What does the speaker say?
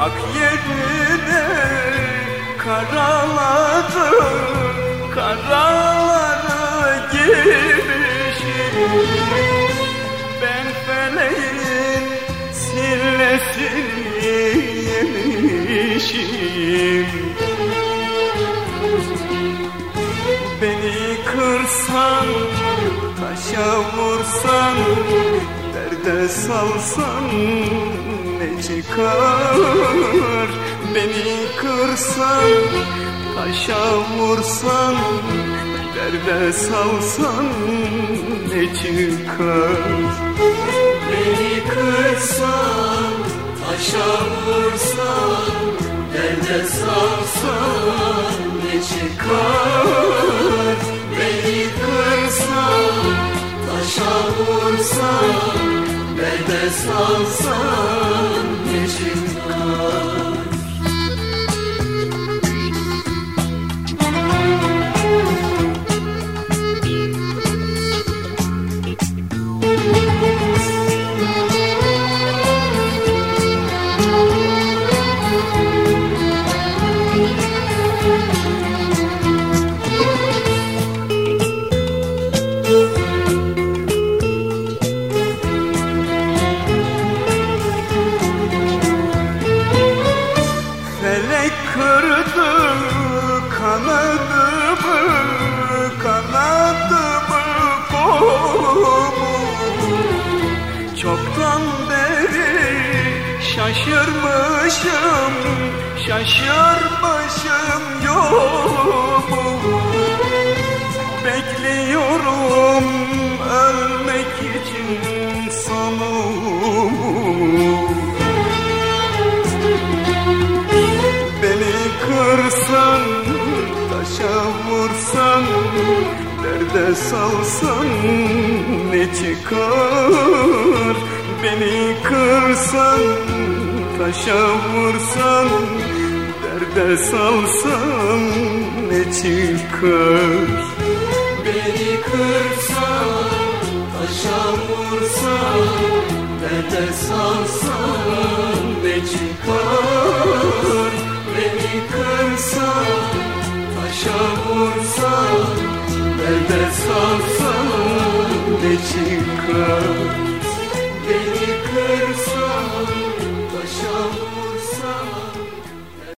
Ak yerine karaladı Karalara girişim Ben feleğin sillesini yemişim. Beni kırsan taşa vursan de salsan ne çıkar? Beni kırsan, taşa vursan Derde salsan ne çıkar? Beni kırsan, taşa vursan Derde salsan ne çıkar? Beni kırsan, taşa vursan ne de salsan peşinden kırdım kanadımı kanadımı kolumu Çoktan beri şaşırmışım şaşırmışım yolumu Bekliyorum vursan Derde salsan ne çıkar? Beni kırsan taşa vursan Derde salsan ne çıkar? Beni kırsan taşa vursan Derde salsan ne çıkar? Beni kırsan taşa çıkar. Beni kırsan taşa